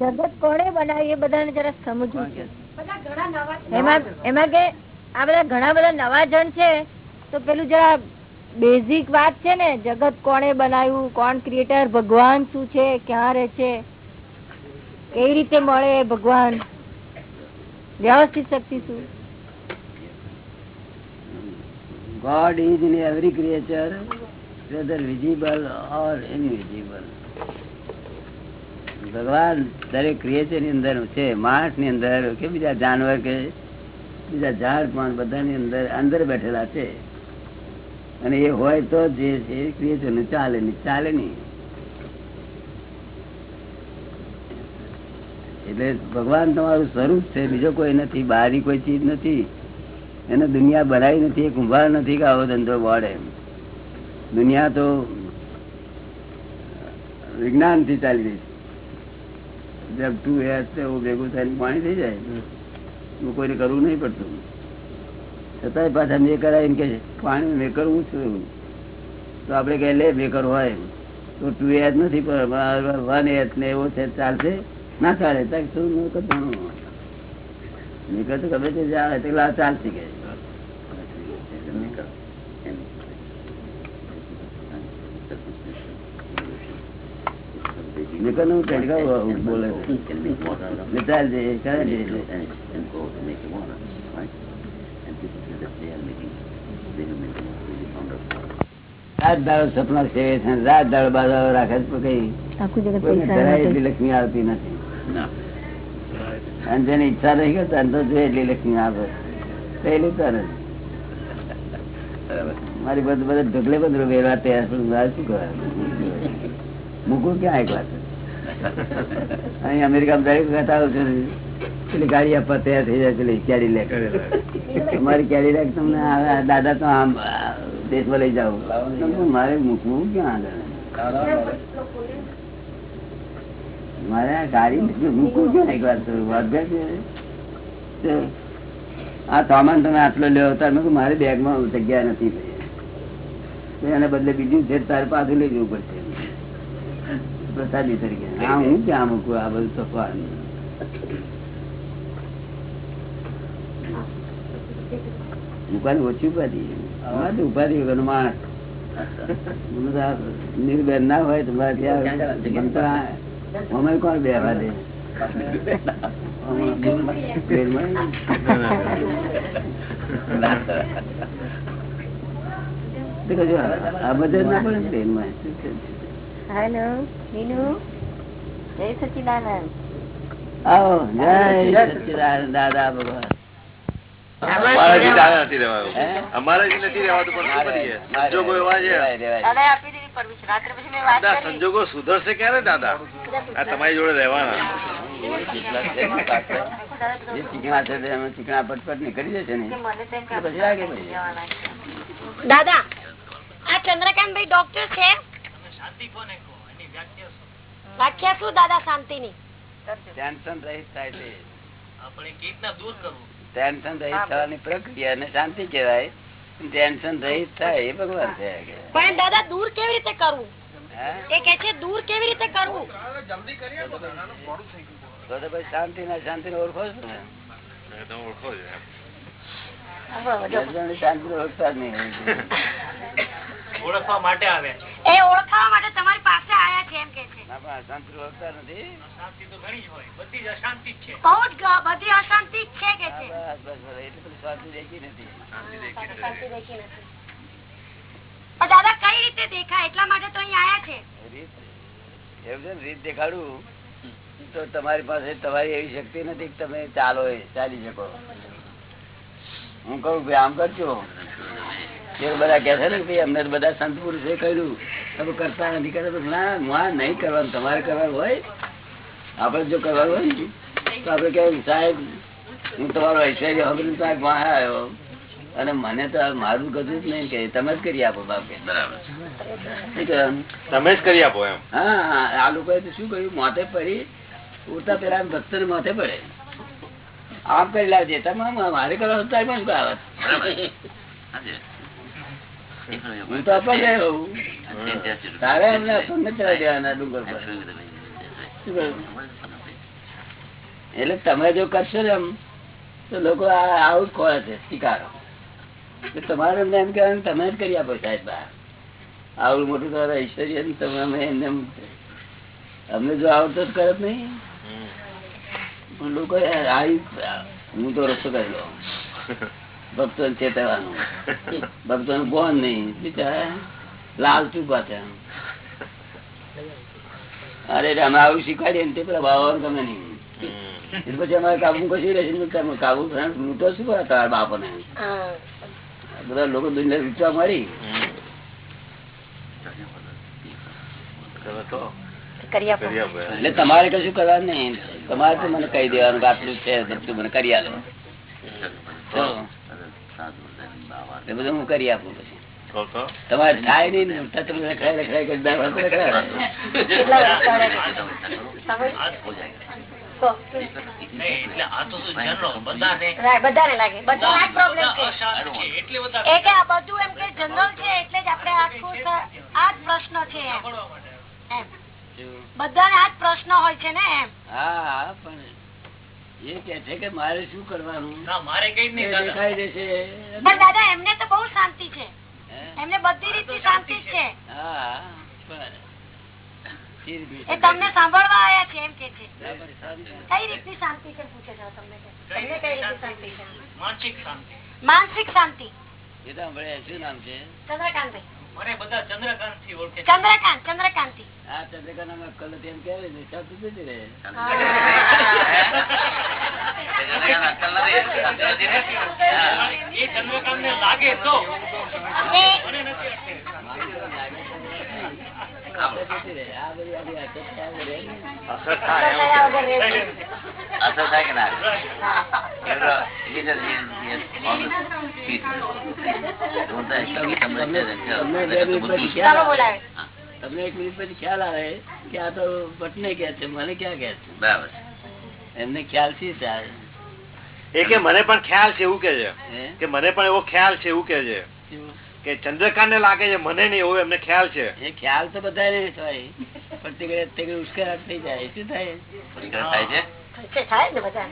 જગત કોને બનાવ્યું એ બધાને જરા સમજવું છે. એમાં એમાં કે આ બધા ઘણા બધા નવા જણ છે તો પેલું જરા બેઝિક વાત છે ને જગત કોને બનાવ્યું કોણ ક્રિએટર ભગવાન શું છે ક્યાં રહે છે કેવી રીતે મળે ભગવાન વ્યવસ્થિત શક્તિ શું? God is in every creature, whether visible or invisible. ભગવાન દરેક ક્રિએચરની અંદર છે માણસની અંદર કે બીજા જાનવર કે બીજા ઝાડ પણ બધાની અંદર અંદર બેઠેલા છે. અને એ હોય તો જ જે ક્રિએચર ચાલે નહીં ચાલે નહીં. એટલે ભગવાન તમારું સ્વરૂપ છે, બીજો કોઈ નથી, બહારની કોઈ ચીજ નથી. એને દુનિયા બનાવી નથી, એ કુંભાર નથી કે આવો ધંધો વાળે દુનિયા તો વિજ્ઞાનથી ચાલી રહી છે. જબ ટુ એ છે એવું ભેગું થઈને પાણી થઈ જાય. હું કોઈને કરવું નહીં પડતું. છતાંય પાછા મેં કરાય કે પાણી મેં કરવું છું તો આપણે કહે લે મેકર હોય તો ટુ એચ નથી પણ વન એચ ને એવો છે ચાલશે. ના ચાલે ત્યાં શું કરવાનું નીકળ તો ગમે તે જાય તે ચાલશે. કે મેકરનું ટેડકા બોલે છે. રાત દાડો સપના સેવે છે રાત દાડો બાજુ રાખે છે કઈ લક્ષ્મી આવતી નથી. અને જેની ઈચ્છા રહી ગયો તને તો જોઈએ એટલી લક્ષ્મી આવે. પહેલી તરત મારી બધું બધા ઢગલે બધું વેરવા તૈયાર શું કરે? મૂકું ક્યાં એકલા છે? અહીં અમેરિકામાં દરેક વખત આવું છું પેલી ગાડી આપવા તૈયાર થઈ જાય પેલી કેરી લેક તમારી કેરી લેક તમને દાદા તો આમ દેશમાં લઈ જાવ મારે મૂકવું ક્યાં આગળ? મારે આ ગાડી મૂકવું ક્યાં? એક વાર તો આ સામાન તમે આટલો લેવો તાર મારી બેગમાં જગ્યા નથી એના બદલે બીજું છે તારે પાછું લઈ જવું પડશે. પ્રસાદી તરીકે. હા હું ક્યાં મૂકું આ બધું સફાન ઉપાધિ ઓછી ઉપાધિ. અમારે ઉપાધિ વગર માણસ. નિર્બેર ના હોય તો અમારે કોણ તો કશું આ બધા ના પડે ટ્રેનમાં હેલો મીનુ જય સચિદાનંદ આવો જય સચિદાનંદ દાદા ભગવાન? સંજોગો છે. સુધરશે ક્યારે દાદા? આ તમારી જોડે રહેવાના. છે ચીકણા છે તે ચીકણા પટપટ નીકળી જશે ને. દાદા તેમ તો ડોક્ટર લાગે છે વ્યાખ્યા શું? દાદા શાંતિની? ટેન્શન રહીત થાય તે ટેન્શન રહિત થવાની પ્રક્રિયા ને શાંતિ કહેવાય. ટેન્શન રહીત થાય એ ભગવાન છે પણ દાદા દૂર કેવી રીતે કરવું? એ કે છે દૂર કેવી રીતે કરવું? તો શાંતિ ના શાંતિ ને ઓળખો છો ને? ઓળખો છો ની શાંતિ ને ઓળખતા જ નહીં. ઓળખવા માટે આવ્યા છે. એ ઓળખાવા માટે તમારી પાસે આયા છે એમ કે છે. ના પણ શાંતિ ઓળખતા નથી. અશાંતિ તો ઘણી જ હોય. બધી જ અશાંતિ જ છે. બહુ જ બધી અશાંતિ જ છે કે છે. બસ બસ બસ. બધી શાંતિ દેખી નથી. શાંતિ દેખી નથી. દાદા કઈ રીતે દેખાય? એટલા માટે તો અહીં આયા છે. રીત એવું છે ને રીત દેખાડું. તો તમારી પાસે તમારી એવી શક્તિ નથી કે તમે ચાલો એ ચાલી શકો. હું કહું ભાઈ આમ કરજો. બધા કે છે ને ભાઈ અમને બધા સંત પુરુષે કહ્યું તમે કરતા નથી કરતા ના નહીં કરવાનું તમારે કરવાનું હોય. આપણે જો કરવાનું હોય ને તો આપણે કહેવું સાહેબ હું તમારો ઐશ્વર્ય હવે સાહેબ આવ્યો. અને મને તો મારું કશું જ નહીં કે તમે જ કરી આપો બાપ? તમે જ કરી આપો એમ. હા આ લોકોએ તો શું કહ્યું માથે પડી ઉડતા પેલા ભક્ત માથે પડે. આમ કરી લાવજે. તમે મારે કરવા પણ શું આવે? હું તો અપંગ રહ્યો તારે અમને અપંગ ચલાવી દેવાના ડુંગર પર. એટલે તમે જો કરશો ને એમ તો લોકો આવું જ ખોળે છે સ્વીકારો તમારે એમને એમ કહેવાનું તમે જ કરી આપો સાહેબ બા. આવડું મોટું તમારા ઐશ્વર્ય તમે અમે એમને એમ- અમને જો આવડતો જ કરત નહીં. લોકો આવી હું તો રસ્તો કરી લઉં. ભક્તો ચેતવાનું ભક્તો નું કોણ નહીં લાલ છે. અરે અમે આવું શીખવાડીએ ને તે પેલા બાબા તમે નહીં. પછી અમારે કાબુ કશું રહેશે કાબુ લૂંટો શું કરે તારા બાપને? બધા લોકો દુનિયા લૂંટવા મળી. એટલે તમારે કશું કરવાનું નહીં. તમારે તો મને કહી દેવાનું આટલું છે મને કરી આલો. એ બધું હું કરી આપું પછી. તમારે થાય નઈ ને તમે બધાને આ જ પ્રોબ્લેમ છે. અશાંત છે એટલે બધા એ કે આ બધું એમ કે જનરલ છે એટલે આપણે આખું સ- આ જ પ્રશ્ન છે એમ. સાંભળવા માટે. એમ. બધાને આ જ પ્રશ્ન હોય છે ને એમ. હા હા પણ એ કે છે કે મારે શું કરવાનું? ના મારે કઈ નહીં દેખાઈ દેશે પણ દાદા એમને તો બહુ શાંતિ છે. એમને બધી રીતની શાંતિ છે. હા એ તમને સાંભળવા આવ્યા છે એમ કે છે. કઈ રીતની શાંતિ છે પૂછે છે તમને તમને કઈ રીતની શાંતિ છે? માનસિક શાંતિ. માનસિક શાંતિ. એ તો હમણાં શું નામ છે? ચંદ્રકાંતભાઈ. મને બધા ચંદ્રકાંતથી ઓળખે. ચંદ્રકાંત ચંદ્રકાંતિ આ ચંદ્રકાંત અમે કલ એમ એ ચંદ્રકાંત ને લાગે તો. મને નથી તમને એક મિનિટ પછી ખ્યાલ આવે કે આ તો ભટ્ટને કે છે મને ક્યાં કે છે બરાબર એમને ખ્યાલ છે ત્યારે એ કે મને પણ ખ્યાલ છે એવું કે છે? કે મને પણ એવો ખ્યાલ છે એવું કે છે? કે ચંદ્રકાંત ને લાગે છે મને નહીં એવું એમને ખ્યાલ છે. એ ખ્યાલ તો બધા ને થાય પણ ઉશ્કેરાટ થઈ જાય શું થાય? થાય છે? થાય ને બધા?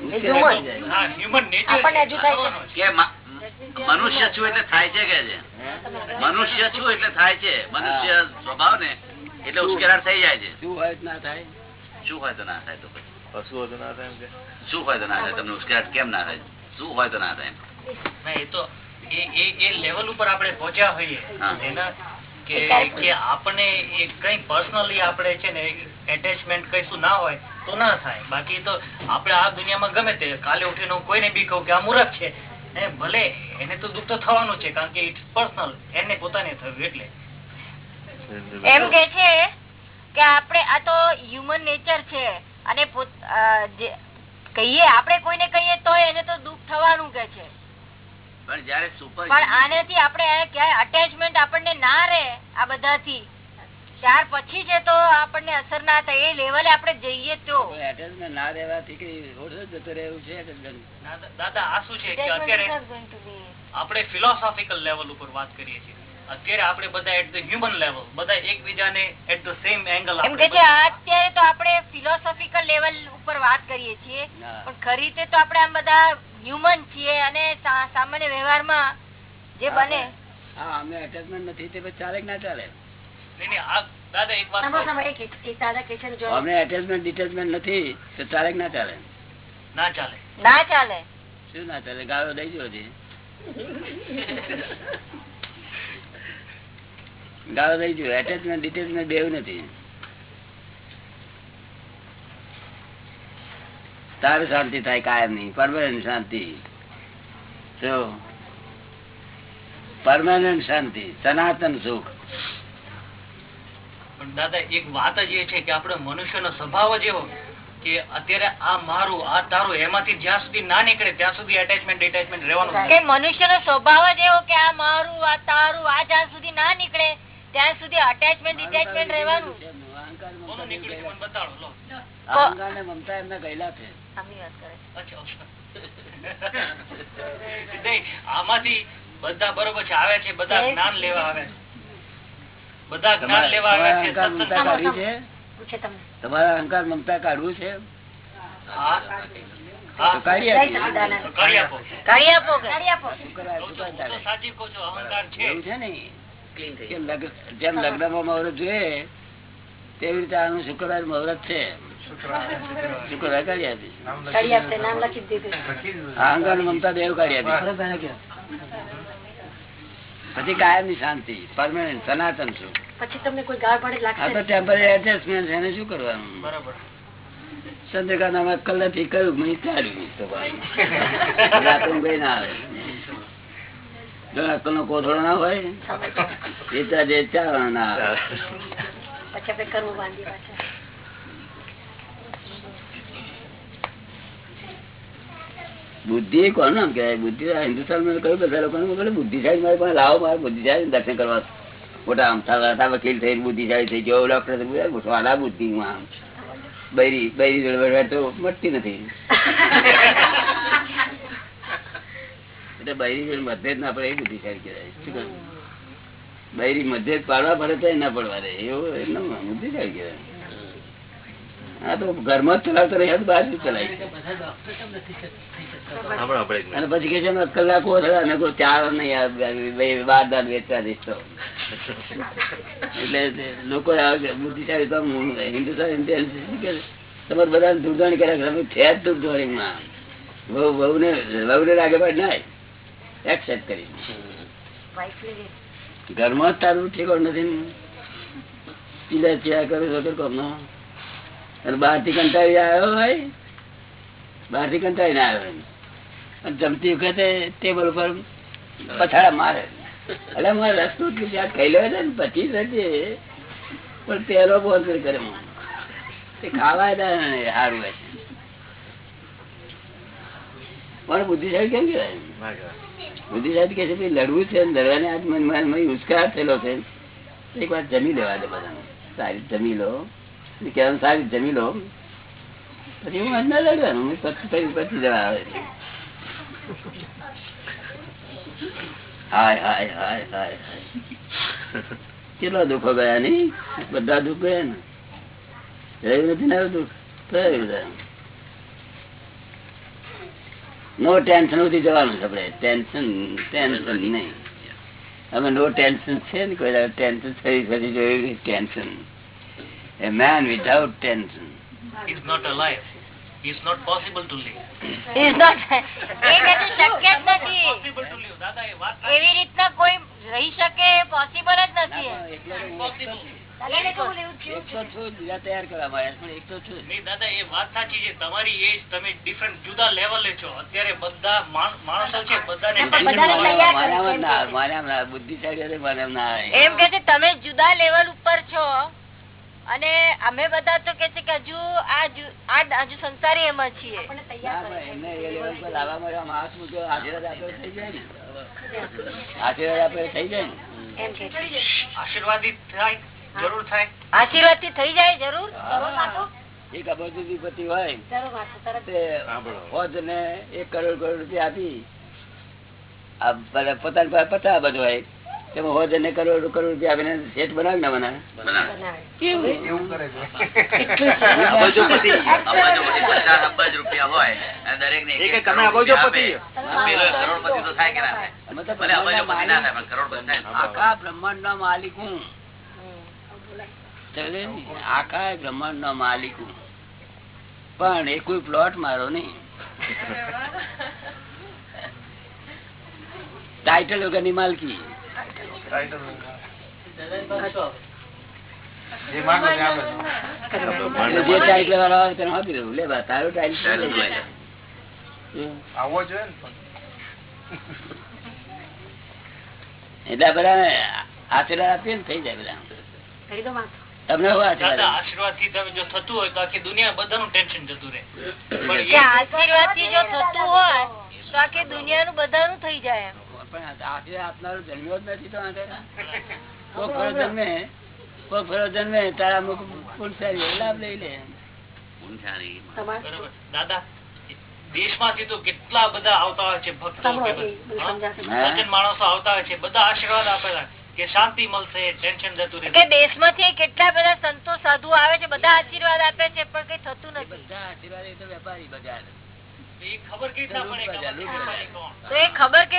મનુષ્ય છું એટલે થાય છે કે છે? મનુષ્ય છું એટલે થાય છે. મનુષ્ય સ્વભાવ ને એટલે ઉશ્કેરાટ થઈ જાય છે. શું હોય તો ના થાય? શું હોય તો ના થાય તો પછી? પશુઓ તો ના થાય શું હોય તો ના થાય? તમને ઉશ્કેરાટ કેમ ના થાય? શું હોય તો ના થાય એ તો એ એ એ લેવલ ઉપર આપણે પહોંચ્યા હોઈએ એના કે કે આપણે કઈ પર્સનલી આપણે છે ને એટેચમેન્ટ કઈશું ના હોય તો ના થાય. બાકી તો આપણે આ દુનિયામાં ગમે તે કાલે ઉઠીને હું કોઈને બી કહું કે આ મૂર્ખ છે એ ભલે એને તો દુઃખ તો થવાનું છે કારણ કે ઇટ્સ પર્સનલ એને પોતાને થયું એટલે. એમ કે છે કે આપણે આ તો હ્યુમન નેચર છે અને કહીએ આપણે કોઈને કહીએ તો એને તો દુઃખ થવાનું કે છે. પણ જયારે સુપર પણ આનેથી આપણે ક્યાંય અટેચમેન્ટ આપણને ના રહે આ બધાથી. ત્યાર પછી છે તો આપણને અસર ના થાય એ લેવલે આપણે જઈએ તો. એટેચમેન્ટ ના રહેવાથી કઈ ઓછો જતો રહેવું છે દાદા- દાદા આ શું છે? કે અત્યારે આપણે ફિલોસોફિકલ લેવલ ઉપર વાત કરીએ છીએ. અત્યારે આપણે બધા એટ ધ હ્યુમન લેવલ બધા એકબીજાને એટ ધ સેમ એંગલ એમ કે છે અત્યારે તો આપણે ફિલોસોફિકલ લેવલ ઉપર વાત કરીએ છીએ પણ ખરી રીતે તો આપણે આમ બધા હ્યુમન છીએ અને સામાન્ય વ્યવહારમાં જે બને. હા અમને એટેચમેન્ટ નથી તે ચાલે કે ના ચાલે? અમને એટેચમેન્ટ ડિટેચમેન્ટ નથી તો ચાલે કે ના ચાલે? ના ચાલે. ના ચાલે. શું ના ચાલે? ગાળો દઈ જો હજી. ગાળો દઈ જો એટેચમેન્ટ ડિટેચમેન્ટ બેવ નથી. તારું શાંતિ થાય કાયમ નહીં. પરમાનન્ટ શાંતિ. જો. પરમાનન્ટ શાંતિ. સનાતન સુખ. પણ દાદા એક વાત જ એ છે કે આપણે મનુષ્યનો સ્વભાવ જ એવો કે અત્યારે આ મારું આ તારું એમાંથી જ્યાં સુધી ના નીકળે ત્યાં સુધી એટેચમેન્ટ ડિટેચમેન્ટ રહેવાનું કે મનુષ્યનો સ્વભાવ જ એવો કે આ મારું આ તારું આ જ્યાં સુધી ના નીકળે ત્યાં સુધી અટેચમેન્ટ ડિટેચમેન્ટ રહેવાનું. અહંકાર ને મમતા નીકળ્યું છે ગયેલા. મને બતાડો લો. અહંકાર ને મમતા એમના ગયેલા છે. આમની વાત કરે અચ્છા, અચ્છા. નહીં, આમાંથી બધા બરોબર છે આવે છે બધા જ્ઞાન લેવા આવે બધા જ્ઞાન તમારા લેવા આવે છે તમારા અહંકાર મમતા કાઢવી છે? પૂછે તમને. તમારા અહંકાર મમતા કાઢવું છે? હા. કાઢી આપો. આપો. આપો. સાચી કહું છું અહંકાર છે. એવું છે ને? જેમ લગ્નમાં મુહૂર્ત જોઈએ તેવી રીતે આનું શુક્રવાર મુહૂર્ત છે. શુક્રવાર કાઢી આપીશ કાઢી આપશે નામ લખી જ દીધું. અહંકાર મમતા દેવ કાઢી આપીશ પછી કાયમની શાંતિ પરમાનન્ટ સનાતન છું પછી તમને કોઈ ગાળ પડે લાગશે તો ટેમ્પરરી એડજસ્ટમેન્ટ એને શું કરવાનું? બરાબર. ચંદ્રકાંત કલાકથી કર્યું મેં ચાલ્યું તો ભાઈ રાતે ઊંઘ ય ના આવે. જો નો કોથળો ના હોય? એ તો જે ચાલવાનો બુદ્ધિ કોણ નામ કેવાય બુદ્ધિ હિન્દુસ્તાન હિન્દુસ્તાનમાં કયું બધા લોકો બુદ્ધિશાળી મારે પણ લાવો મારે બુદ્ધિશાળી દર્શન કરવા. મોટા આમ વકીલ થઈ બુદ્ધિશાળી થઈ ગયો ડોક્ટર વાલા બુદ્ધિ માં બૈરી બૈરી તો મટતી નથી. એટલે બૈરી મતભેદ ના પડે એ બુદ્ધિશાળી કહેવાય. શું કહ્યું? બૈરી મતભેદ પાડવા પડે તો ના પડવા દે એવું એમનો બુદ્ધિશાળી કહેવાય. હા તો ઘરમાં જ ચલાવતો રહે બહાર જ ચલાવી અને પછી કે છે "અમે કલાકો અને કોઈ ચાર નહીં બાર દાન વેચવા દઈશ તો. એટલે લોકો બુદ્ધિશાળી તો હિન્દુસ્તાન તમારે બધા દૂરદાણી કર્યા છે જ દૂરદાણીમાં વહુ વહુને વહુને લાગે પાડ ના એક્સેપ્ટ કરી ઘરમાં જ તારું ઠેકો નથી પીલા ચીલા કરું વગર કોમનો અને બહારથી કંટાળી આવ્યો હોય બહારથી કંટાળી ના આવ્યો હોય. અને જમતી વખતે ટેબલ ઉપર પછાડા મારે. એટલે મારે રસ્તો ત્યાં ખાઈ લેવા છે ને પછી જજે પણ પેલો બોલ કરે. તે ખાવા દે સારું હોય છે પણ બુદ્ધિશાળી કેમ કહેવાય. કહેવાય. કે છે લડવું છે લડવાને આજ મનમાં મન મન થયેલો છે. એક વાર જમી લેવા દે બધાને. સારી જમી લો. કે સારી જમી લો. પછી હું અંદર લડવાનું પછી પછી જવા આવે છે. હાય હાય હાય હાય કેટલા દુઃખો ગયા નઈ બધા દુઃખ ગયા ને? રહ્યું નથી ને દુઃખ? થયું નો ટેન્શન સુધી જવાનું છે આપણે. ટેન્શન ટેન્શન નહીં. અમે નો ટેન્શન છે ને કોઈ ટેન્શન થઈ પછી જોયું tension a man without tension is not a life It's not possible to live. Is not- એ કે શક્ય જ નથી. Possible to live. દાદા, એ વાત એવી રીતના કોઈ રહી શકે પોસિબલ જ નથી. possible. તમારી એજ તમે ડિફરન્ટ જુદા લેવલે છો. અત્યારે બધા માણસો છે બધાને બુદ્ધિશાળી. એમ કે છે તમે જુદા ઉપર છો. અને અમે બધા તો કે છે કે હજુ આ હજુ સંસારી એમાં છીએ. આશીર્વાદ આપે થઈ જાય ને. આશીર્વાદ આપે થઈ જાય ને. એમ કે છે. આશીર્વાદિત થાય જરૂર થાય. આશીર્વાદથી થઈ જાય જરૂર. એક અબોધિપતિ હોય. હોદ ને એક કરોડ કરોડ રૂપિયા આપી. પોતાની પાસે પચાસ બધું હોય. તેમાં હોદ ને કરોડ કરોડ રૂપિયા આપીને શેઠ બનાવે ને બનાવે. અબજોપતિ અબજોપતિ અબજ અબજોપતિ. કરોડપતિ તો થાય કે ના થાય? અબજોપતિ કરોડપતિ આખા બ્રહ્માંડ નો માલિક હું? ને? આખા બ્રહ્માંડ નો માલિક હું. પણ એ કોઈ પ્લોટ મારો નહીં. ટાઇટલ વગરની માલકી. એટલે જે ટાઇટલ વાળા આવે તેને આપી દઉં. લે તારું ટાઇટલ આવવો જોઈએ ને બધા આશીર્વાદ આપીએ ને થઈ જાય બધા. તમને આશીર્વાદથી તમે જો થતું હોય તો આખી દુનિયા બધાનું ટેન્શન જતું રહે. પણ કે એ આશીર્વાદથી જો થતું હોય તો આખી દુનિયાનું બધાનું થઈ જાય એમ. પણ આશીર્વાદ આપનારો જન્મ્યો જ નથી તો ફરો જન્મે કોઈ ફરો જન્મે તારા અમુક પુલસારી લાભ લઈ લે દાદા દેશમાંથી તો કેટલા બધા આવતા હોય છે ભક્તો માણસો આવતા હોય છે બધા આશીર્વાદ આપેલા કે શાંતિ મળશે ટેન્શન જતું કે રહેશે દેશમાંથી કેટલા બધા સંતો સાધુ આવે છે બધા આશીર્વાદ આપે છે પણ કઈ થતું એ નથી બધા આશીર્વાદ એ તો વેપારી બજાર. ખબર કેવી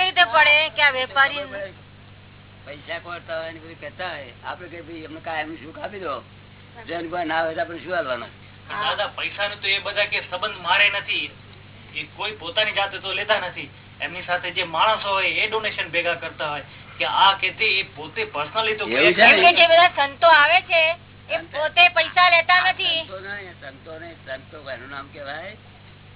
રીતે પડે કે આ વેપારી પૈસા કોરતા હોય ને બધું કહેતા હોય. આપડે કઈ ભાઈ એમને કાયમ સુખ આપી દો? જેને કોઈ ના હોય તો આપડે શું હાલવાના? દાદા પૈસા તો એ બધા કે સંબંધ મારે નથી. એ કોઈ પોતાની જાતે તો લેતા નથી. એમની સાથે જે માણસો હોય એ ડોનેશન ભેગા કરતા હોય. કે આ એ પોતે પર્સનલી તો જે બધા સંતો આવે છે એ પોતે પૈસા લેતા નથી. સંતો ને સંતો એનું નામ કેવાય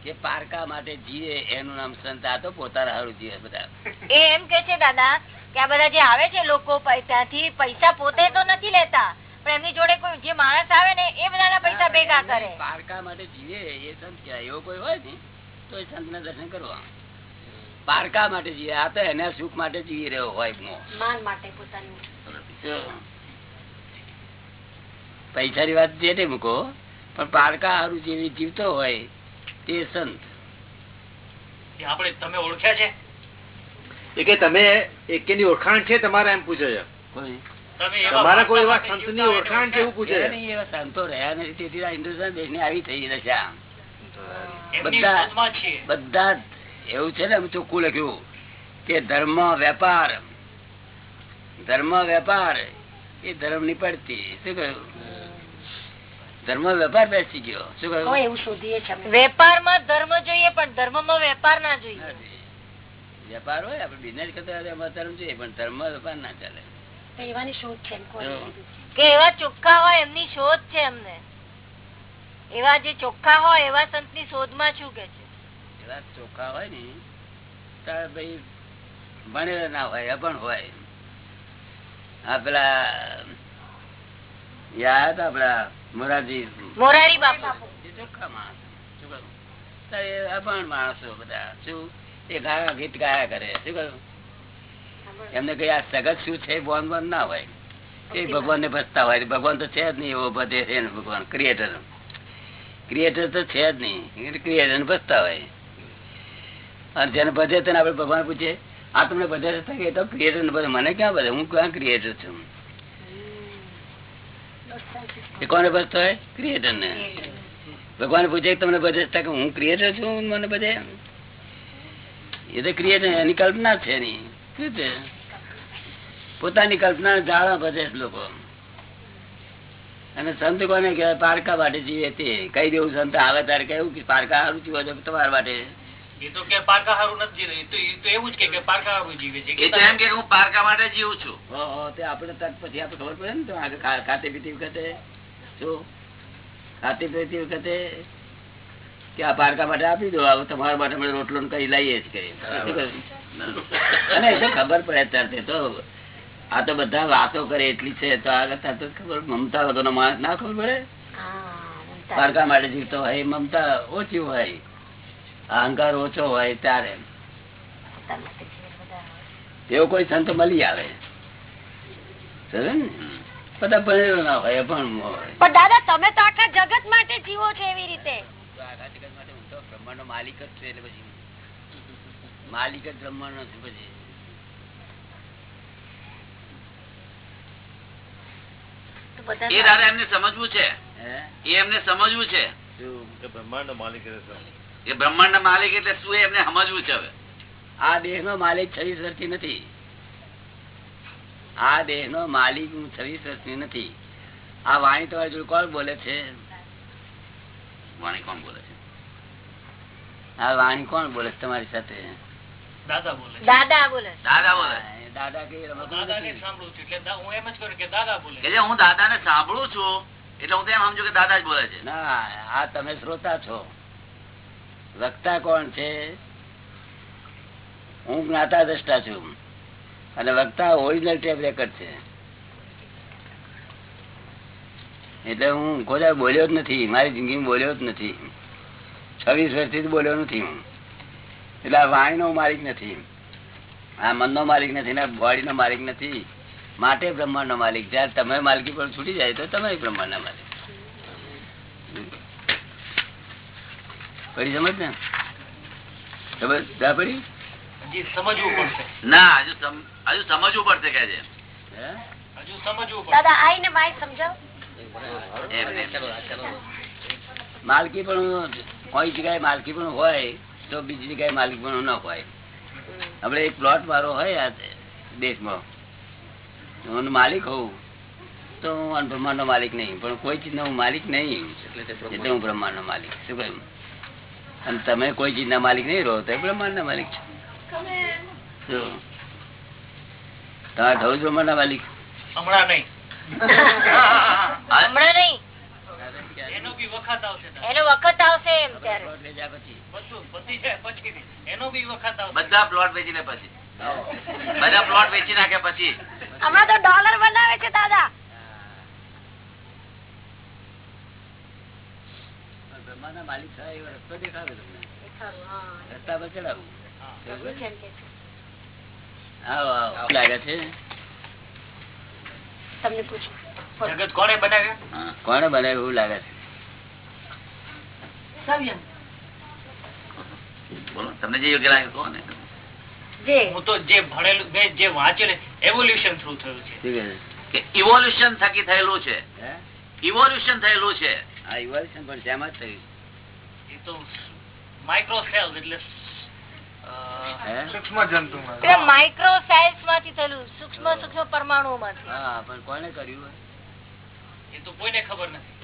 કે પારકા માટે જીવે એનું નામ સંત. આ તો પોતાના હારું જીવે બધા. એ એમ કે છે દાદા કે આ બધા જે આવે છે લોકો પૈસા ત્યાંથી પૈસા પોતે તો નથી લેતા પણ એમની જોડે કોઈ જે માણસ આવે ને એ બધાના પૈસા ભેગા કરે. પારકા માટે જીવે એ સંત કહેવાય. એવો કોઈ હોય ને તો એ સંત દર્શન કરવા. પારકા માટે જીવે. આ તો એના સુખ માટે જીવી રહ્યો હોય મો. માન માટે પોતાનું. પૈસાની વાત જે મૂકો પણ પારકા હારું જેવી જીવતો હોય તે સંત. આપણે તમે ઓળખ્યા છે? એ કે તમે એકેની ઓળખાણ છે તમારા એમ પૂછે છે. તમારા કોઈ એવા માણસો સંતની ઓળખાણ છે એવું પૂછે નહીં, એવા સંતો રહ્યા નથી. તેથી હિન્દુસ્તાન દેશની આવી થઈ દશા બધા- એવું છે ને એમ ચોખ્ખું લખ્યું કે ધર્મ વેપાર. ધર્મ વેપાર એ ધર્મની પડતી શું કહ્યું? ધર્મ વેપાર બેસી ગયો. શું કહ્યું? એવું શોધીએ છે અમે. વેપારમાં ધર્મ જોઈએ પણ ધર્મમાં વેપાર ના જોઈએ. વેપાર હોય આપડે બિઝનેસ કરતા હોય ધર્મ જોઈએ પણ ધર્મ વેપાર ના ચાલે. એવાની શોધ છે. કે એવા ચોખ્ખા હોય એમની શોધ છે એમને. એવા જે ચોખ્ખા હોય એવા સંતની શોધમાં શું કે છે? એવા ચોખ્ખા હોય ને તારે ભાઈ ભણેલા ના હોય અભણ હોય. આ પેલા યાદ આપડા મોરારજી? મોરારી બાપુ. એ ચોખ્ખા માણસ. શું કહ્યું તારે એ અભણ માણસો બધા. શું? એ ગાયા ગીત ગાયા કરે. શું કહ્યું એમને કઈ આ સગત શું છે? બોન બોન ના હોય. એ ભગવાન ને ભજતા હોય. ભગવાન તો છે જ નહીં એવો બધે છે ભગવાન. ક્રિએટર ક્રિએટર તો છે જ નહીં. ક્રિએટર ને ભજતા હોય. અને જેને બધે તેને આપડે ભગવાન પૂછીએ, આ તમને બધે છે તો ક્રિએટર ને મને ક્યાં બધે? હું ક્યાં ક્રિએટર છું? કોને ભજતો હોય ક્રિએટર ને. ભગવાન પૂછે તમને બધે કે હું ક્રિએટર છું મને બધે? એ તો ક્રિએટર એની કલ્પના છે એની. શું છે? પોતાની કલ્પના જાળવા બધે લોકો. અને સંત કોને કહેવાય? પારકા માટે જીવે તે. કઈ દેવું સંત આવે તારે કેવું કે પારકા સારું જીવો છો તમારા માટે. એ તો કે પારકા હારું નથી જીવે. તો એવું જ કે કે પારકા હારું જીવે છે. એ તો એમ કે હું પારકા માટે જીવું છું. હો, હો, તે આપણે તક પછી આપણે ખબર પડે ને તો આગળ ખા- પીતી વખતે. શું ખાતી પીતી વખતે કે આ પારકા માટે આપી દો આવું તમારા માટે અમે રોટલો કઈ લઈએ જ કઈ. અને એ તો ખબર પડે અત્યારે તો આ તો બધા વાતો કરે એટલી છે તો આગળ તો ખબર મમતા વગરનો માણસ ના ખબર પડે? પારકા માટે જીવતો હોય મમતા ઓછી હોય. અહંકાર ઓછો હોય ત્યારે. એવો કોઈ સંત મળી આવે. બધા ભણેલો ના હોય પણ પણ દાદા તમે તો આખા જગત માટે જીવો છો એવી રીતે. આખા જગત માટે હું તો બ્રહ્માંડનો માલિક જ છું એટલે પછી માલિક જ બ્રહ્માંડ છું પછી. એ દાદા એમને સમજવું છે. હે? એ એમને સમજવું છે. શું? નો બ્રહ્માંડ માલિક. એ બ્રહ્માંડ ના માલિક એટલે શું એમને સમજવું છે હવે? આ દેહ નો માલિક છવ્વીસ વર્ષથી નથી. આ દેહ નો માલિક હું છવ્વીસ વર્ષની નથી. આ વાણી તમારી જોડે કોણ બોલે છે? વાણી કોણ બોલે છે? આ વાણી કોણ બોલે છે તમારી સાથે? દાદા બોલે દાદા બોલે દાદા બોલે નથી. સાંભળું છું. એટલે હું એમ જ કરું કે દાદા બોલે કે હું દાદા ને સાંભળું છું એટલે હું તો એમ સમજુ કે દાદા જ બોલે છે. ના આ તમે શ્રોતા છો. વક્તા કોણ છે? હું જ્ઞાતા દ્રષ્ટા છું. અને વક્તા ઓરિજિનલ ટેપ રેકર્ડ છે. એટલે હું કોઈ બોલ્યો જ નથી. મારી જિંદગીમાં બોલ્યો જ નથી. છવ્વીસ વર્ષથી બોલ્યો નથી હું. એટલે આ વાણીનો માલિક નથી. આ મનનો માલિક નથી ને બોડી નો માલિક નથી. માટે બ્રહ્માંડનો માલિક. જ્યારે તમે માલિકી પર છૂટી જાય તો તમે બ્રહ્માંડના માલિક. પડી સમજ ને? ખબર? પડી? સમજવું પડશે. ના હજુ હજુ સમજવું પડશે કે છે. હજુ સમજવું દાદા આઈ માય સમજાવ. માલકી પણ કોઈ જગ્યાએ માલકી પણ હોય તો બીજી જગ્યાએ માલકી પણ ન હોય. આપણે એક પ્લોટ મારો હોય આ દેશમાં. હું માલિક હોઉં તો હું બ્રહ્માંડ માલિક નહીં પણ કોઈ ચીજ હું માલિક નહીં. એટલે હું બ્રહ્માંડ નો માલિક શું કહ્યું અને તમે કોઈ ચીજ ના માલિક નહીં રહો તો બ્રહ્માંડ ના માલિક છો. તમારે થવું બ્રહ્માંડ ના માલિક? હમણાં નહીં. હમણાં નહીં. એનો બી વખત આવશે. એનો વખત આવશે એમ ત્યારે. એનો બી વખત આવશે. બધા પ્લોટ વેચીને પછી. બધા પ્લોટ વેચી નાખે પછી. હમણાં તો ડોલર બનાવે છે દાદા. બ્રહ્માંડના માલિક થાય એવો રસ્તો દેખાડો તમને. રસ્તા પર ચડાવું આવો આવો. લાગે છે? તમને પૂછું. જગત કોને બનાવ્યું? હા, બનાવ્યું એવું લાગે છે? બોલો તમને જે યોગ્ય લાગે કહો ને. હું તો જે ભણેલું મેં જે વાંચેલું એવોલ્યુશન થ્રુ થયું છે? કે ઇવોલ્યુશન થકી થયેલું છે. હે? ઇવોલ્યુશન થયેલું છે. આ ઇવોલ્યુશન પણ શેમાં જ થયું તો માઇક્રો સેલ્સ એટલે હે? એટલે માઇક્રો સાયન્સમાંથી થયેલું સૂક્ષ્મ સૂક્ષ્મ પરમાણુ માંથી હા પણ કોને કર્યું એ તો કોઈને ખબર નથી.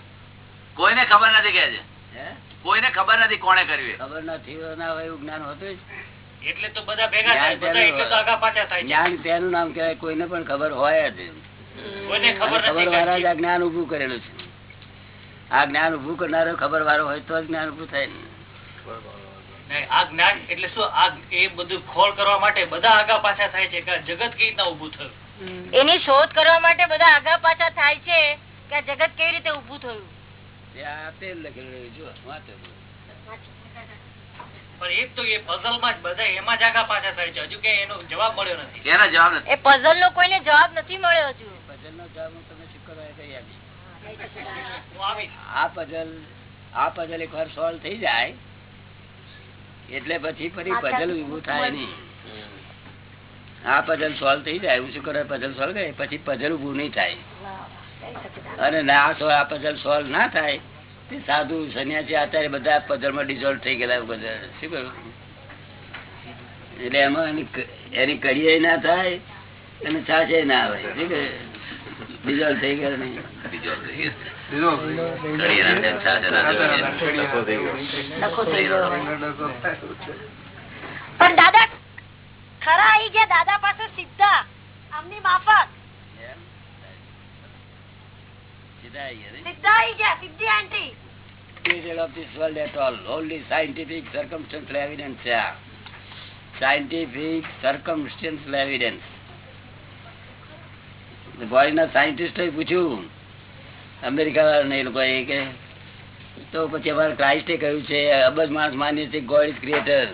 કોઈને ખબર નથી કે છે? કોઈને ખબર નથી કોને કર્યું ખબર નથી ના હોય જ્ઞાન હોતું જ? એટલે તો બધા ભેગા થાય જ્ઞાન બધા એટલે તો આગા પાછા થાય જ્ઞાન તેનું નામ કહેવાય કોઈને પણ ખબર હોય જ કોઈને ખબર ખબર વાળા જ કે આ જ્ઞાન ઉભું કરેલું છે. આ જ્ઞાન ઉભું કરનારો ખબર વાળો હોય તો જ્ઞાન ઉભું થાય ને. નહીં, આ જ્ઞાન એટલે શું? આ એ બધું ખોળ કરવા માટે બધા આગા પાછા થાય છે કે આ જગત કેવી રીતના ઉભું થયું? એની શોધ કરવા માટે બધા આગા પાછા થાય છે કે જગત કેવી રીતે ઉભું થયું? તે આ લખેલું જો પણ એક તો એ પઝલમાં જ બધા એમાં જ આગા પાછા થાય છે હજુ કે એનો જવાબ મળ્યો નથી. એનો જવાબ નથી. એ પઝલ નો કોઈને જવાબ નથી મળ્યો હજુ પઝલનો જવાબ હું તમને શુક્રવારે કહી આપીશ હું આવી આ પઝલ આ પઝલ એકવાર સોલ્વ થઈ જાય એટલે પછી ફરી પઝલ ઉભું થાય નહીં. આ પઝલ સોલ્વ થઈ જાય એવું શું કરે પઝલ સોલ્વ કરે? પછી પઝલ ઉભું નહીં થાય. અને ના આ પઝલ સોલ્વ ના થાય તે સાધુ સન્યાસી અત્યારે બધા પઝલમાં ડિઝોલ્વ થઈ ગયેલા બધા. શું કહ્યું? એટલે એમાં એની એની કડીએ ના થાય અને સાચે ના આવે. શું કહે ડિઝોલ્વ થઈ ગયા નહીં. પણ દાદા ખરા આઈ ગયા દાદા પાસે સીધા આમની માફક સીધા આવી ગયા? સીધા aunty created of this world at all. Only scientific circumstantial evidence છે Scientific circumstantial evidence. બોડીના સાયન્ટિસ્ટો પૂછ્યું અમેરિકા વાળાને એ લોકો કે, તો પછી અમારે ક્રાઇસ્ટે કહ્યું છે, અબજ માણસ માનીએ છીએ ગોડ ઇઝ ક્રિએટર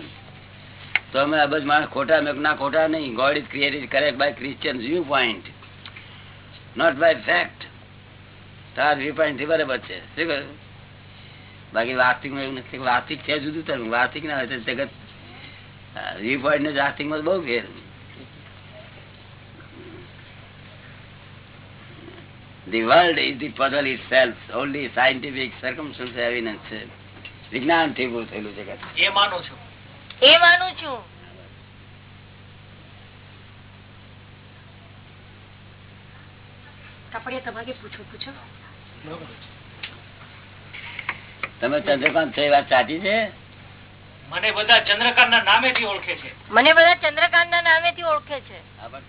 તો અમે અબજ માણસ ખોટા, મેં ના, ખોટા નહીં god is created correct by Christian view point not by fact તાર વ્યૂ પોઈન્ટથી બરાબર છે. શું કહ્યું? બાકી વાસ્તિકમાં એવું નથી વાસ્તિક છે જુદું તારું વાસ્તિક ના હોય તો જગત વ્યૂ પોઈન્ટ ને વાસ્તિકમાં બહુ ફેર The world is the puzzle itself. Only scientific circumstances evidence. છે વિજ્ઞાનથી ઉભું થયેલું છે એ માનું છું. એ માનું છું. તમે ચંદ્રકાંત છો એ વાત સાચી છે? મને બધા ચંદ્રકાંત ના નામેથી ઓળખે છે. મને બધા ચંદ્રકાંત ના નામેથી ઓળખે છે.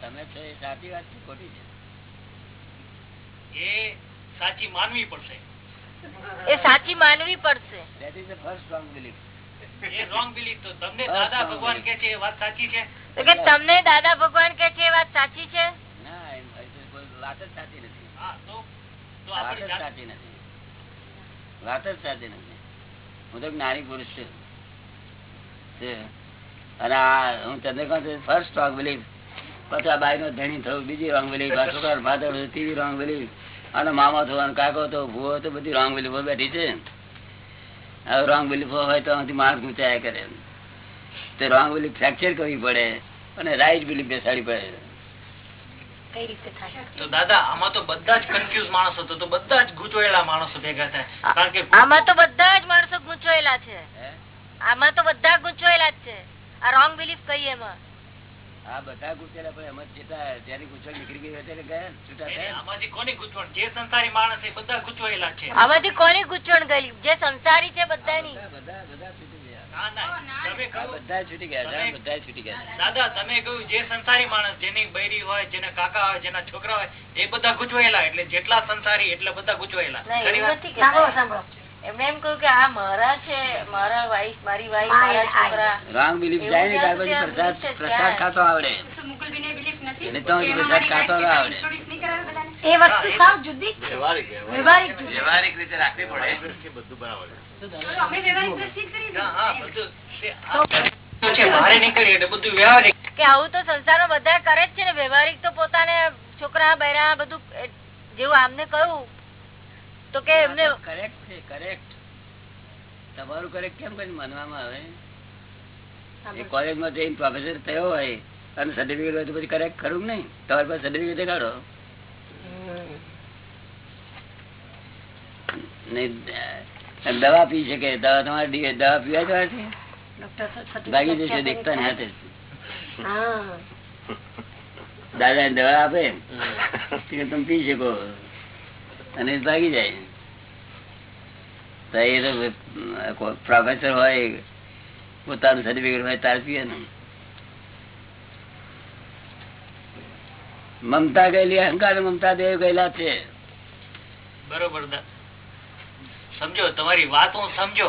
તમે છો એ સાચી વાત ખોટી છે. એ સાચી માનવી પડશે. એ સાચી માનવી પડશે. That is the first wrong belief. એ રોંગ બિલીફ તો તમને દાદા ભગવાન કે છે એ વાત સાચી છે? કે તમને દાદા ભગવાન કે છે એ વાત સાચી છે? ના એમ એ તો કોઈ વાત જ સાચી નથી. હા તો તો વાત આપણે જ જાત- સાચી નથી. વાત જ સાચી નથી. હું તો જ્ઞાની પુરુષ છું. છે. અને આ હું ચંદ્રકાંત ફર્સ્ટ રોંગ બિલીફ પછી બાઈ નો ધણી થયું બીજી રોંગ બિલીફ છોકરા ત્રીજી રોંગ અને મામા થવાનો કાકો તો ભૂવો તો બધી રોંગ બિલીફો બેઠી છે. હવે રોંગ હોય તો માણસ ઊંચાયા કરે. તો રોંગ બિલીફ ફ્રેક્ચર કરવી પડે અને રાઈટ બિલીફ બેસાડી પડે. કઈ રીતે થાય? તો દાદા આમાં તો બધા જ કન્ફ્યુઝ માણસો તો તો બધા જ ગૂંચવેલા માણસો ભેગા થાય. કારણ કે આમાં તો બધા જ માણસો ગૂંચવાયેલા છે. આમાં તો બધા ગૂંચવાયેલા જ છે. આ રોંગ બિલીફ કહીએ એમાં? આ બધા ગુચેલા પણ એમાં જેટલા જયારે ગુચવાડ નીકળી ગઈ હોય ત્યારે ગયા છૂટા થયા. આમાંથી કોની ગુચવણ? જે સંસારી માણસ એ બધા ગુચવાયેલા છે. આમાંથી કોની ગુચવણ ગયેલી જે સંસારી છે બધાની. બધા બધા બધા છૂટી ગયા. ના ના તમે આ બધા છૂટી ગયા બધા છૂટી ગયા. દાદા તમે કહ્યું જે સંસારી માણસ જેની બૈરી હોય જેના કાકા હોય જેના છોકરા હોય એ બધા ગૂંચવાયેલા એટલે જેટલા સંસારી એટલે બધા ગૂંચવાયેલા. સાંભળો સાંભળો. એમણે એમ કહ્યું કે આ મારા છે મારા વાઈફ મારી વાઈફ મારા છોકરા. રોંગ બિલીફ જાય ને ત્યાર પછી પ્રસાદ પ્રસાદ ખાતો આવડે. મુકુલબેનને belief નથી? એને તો પ્રસાદ ખાતો આવડે. એ વસ્તુ સાવ જુદી. જ વ્યવહારિક. વ્યવહારિક રીતે. રાખવી પડે. અમે વ્યવહારિક દ્રષ્ટિ જ કરી છે. હા, હા, બધું. તે આ છે, બહાર નીકળી એટલે બધું વ્યવહારિક. કે આવું તો સંસારમાં બધા કરે જ છે ને વ્યવહારિક તો પોતાને છોકરા બૈરા બધું જેવું આમને કહ્યું તો કે એમને કરેક્ટ છે કરેક્ટ તમારું કરેક્ટ કેમ કઈ માનવામાં આવે? એ કોલેજમાં જઈને પ્રોફેસર થયો હોય અને સર્ટિફિકેટ હોય તો પછી કરેક્ટ ખરું નહીં? તમારી પાસે સર્ટિફિકેટ દેખાડો નહીં, દવા પી શકે. દવા તમારે દવા પીવા જવા છે? ભાગી જશે દેખતા ને હાથે દાદા દવા આપે? તમે પી શકો? અને ભાગી જાય તો એ તો પ્રોફેસર હોય પોતાનું સર્ટિફિકેટ હોય તાર પીએ ને મમતા ગયેલી અહંકાર મમતા દેવ ગયેલા છે. બરોબર સમજો તમારી વાત હું સમજો